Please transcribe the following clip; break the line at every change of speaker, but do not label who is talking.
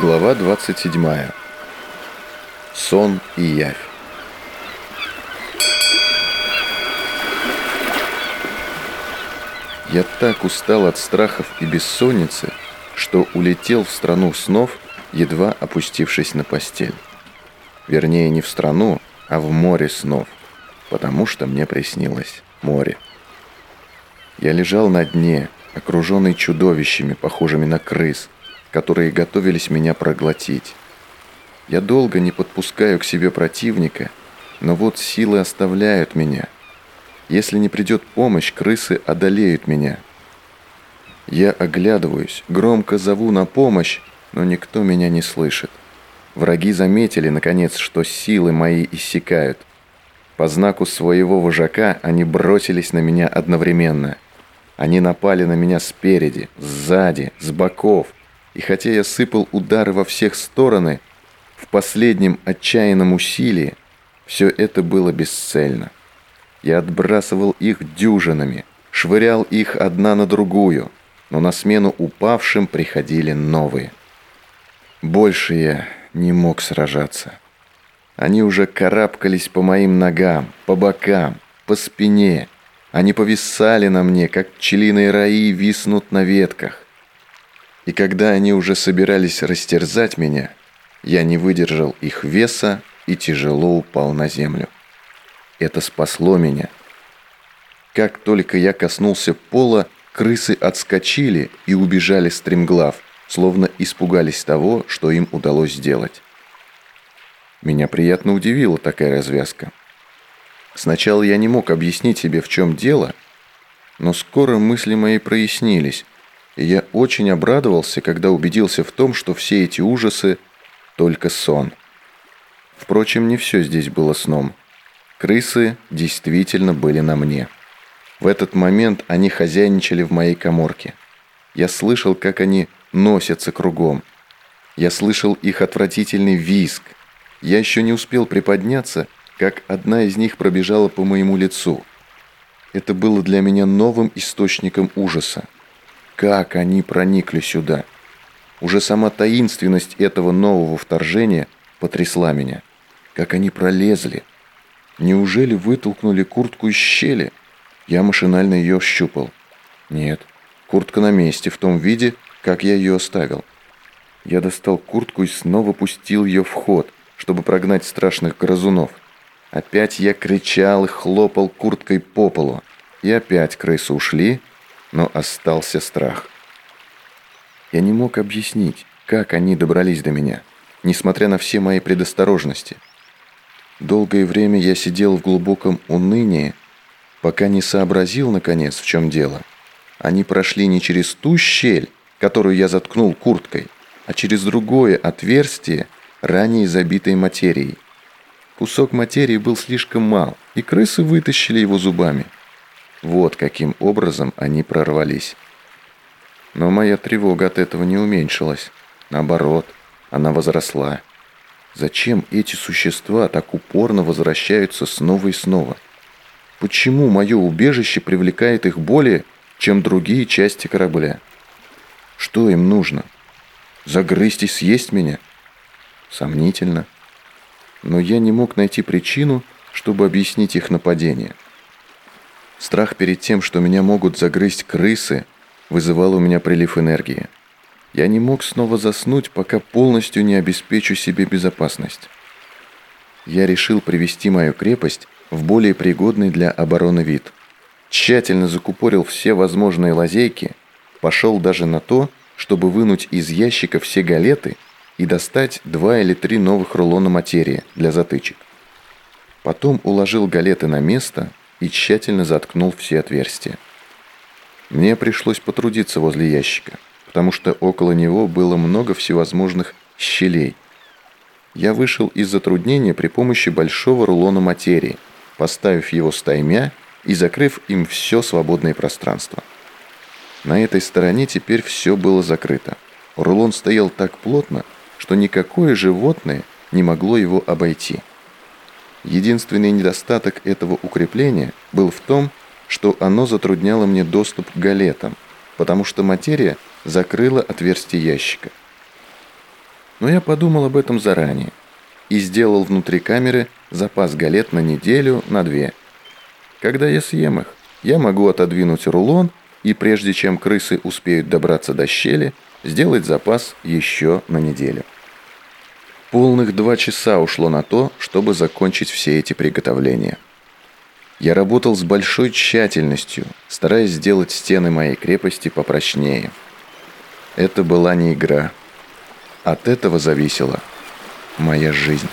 Глава 27. Сон и явь. Я так устал от страхов и бессонницы, что улетел в страну снов, едва опустившись на постель. Вернее, не в страну, а в море снов, потому что мне приснилось море. Я лежал на дне, окруженный чудовищами, похожими на крыс, которые готовились меня проглотить. Я долго не подпускаю к себе противника, но вот силы оставляют меня. Если не придет помощь, крысы одолеют меня. Я оглядываюсь, громко зову на помощь, но никто меня не слышит. Враги заметили, наконец, что силы мои иссякают. По знаку своего вожака они бросились на меня одновременно – они напали на меня спереди, сзади, с боков. И хотя я сыпал удары во всех стороны, в последнем отчаянном усилии, все это было бесцельно. Я отбрасывал их дюжинами, швырял их одна на другую, но на смену упавшим приходили новые. Больше я не мог сражаться. Они уже карабкались по моим ногам, по бокам, по спине, они повисали на мне, как пчелиные раи виснут на ветках. И когда они уже собирались растерзать меня, я не выдержал их веса и тяжело упал на землю. Это спасло меня. Как только я коснулся пола, крысы отскочили и убежали стремглав, словно испугались того, что им удалось сделать. Меня приятно удивила такая развязка. Сначала я не мог объяснить себе, в чем дело, но скоро мысли мои прояснились, и я очень обрадовался, когда убедился в том, что все эти ужасы – только сон. Впрочем, не все здесь было сном. Крысы действительно были на мне. В этот момент они хозяйничали в моей коморке. Я слышал, как они носятся кругом. Я слышал их отвратительный визг. Я еще не успел приподняться – как одна из них пробежала по моему лицу. Это было для меня новым источником ужаса. Как они проникли сюда? Уже сама таинственность этого нового вторжения потрясла меня. Как они пролезли? Неужели вытолкнули куртку из щели? Я машинально ее щупал. Нет, куртка на месте, в том виде, как я ее оставил. Я достал куртку и снова пустил ее в ход, чтобы прогнать страшных грызунов. Опять я кричал и хлопал курткой по полу. И опять крысы ушли, но остался страх. Я не мог объяснить, как они добрались до меня, несмотря на все мои предосторожности. Долгое время я сидел в глубоком унынии, пока не сообразил, наконец, в чем дело. Они прошли не через ту щель, которую я заткнул курткой, а через другое отверстие, ранее забитой материей. Кусок материи был слишком мал, и крысы вытащили его зубами. Вот каким образом они прорвались. Но моя тревога от этого не уменьшилась. Наоборот, она возросла. Зачем эти существа так упорно возвращаются снова и снова? Почему мое убежище привлекает их более, чем другие части корабля? Что им нужно? Загрызть и съесть меня? Сомнительно но я не мог найти причину, чтобы объяснить их нападение. Страх перед тем, что меня могут загрызть крысы, вызывал у меня прилив энергии. Я не мог снова заснуть, пока полностью не обеспечу себе безопасность. Я решил привести мою крепость в более пригодный для обороны вид. Тщательно закупорил все возможные лазейки, пошел даже на то, чтобы вынуть из ящика все галеты – и достать два или три новых рулона материи для затычек. Потом уложил галеты на место и тщательно заткнул все отверстия. Мне пришлось потрудиться возле ящика, потому что около него было много всевозможных щелей. Я вышел из затруднения при помощи большого рулона материи, поставив его стаймя и закрыв им все свободное пространство. На этой стороне теперь все было закрыто. Рулон стоял так плотно, что никакое животное не могло его обойти. Единственный недостаток этого укрепления был в том, что оно затрудняло мне доступ к галетам, потому что материя закрыла отверстие ящика. Но я подумал об этом заранее и сделал внутри камеры запас галет на неделю, на две. Когда я съем их, я могу отодвинуть рулон и прежде чем крысы успеют добраться до щели, сделать запас еще на неделю. Полных два часа ушло на то, чтобы закончить все эти приготовления. Я работал с большой тщательностью, стараясь сделать стены моей крепости попрочнее. Это была не игра. От этого зависела моя жизнь.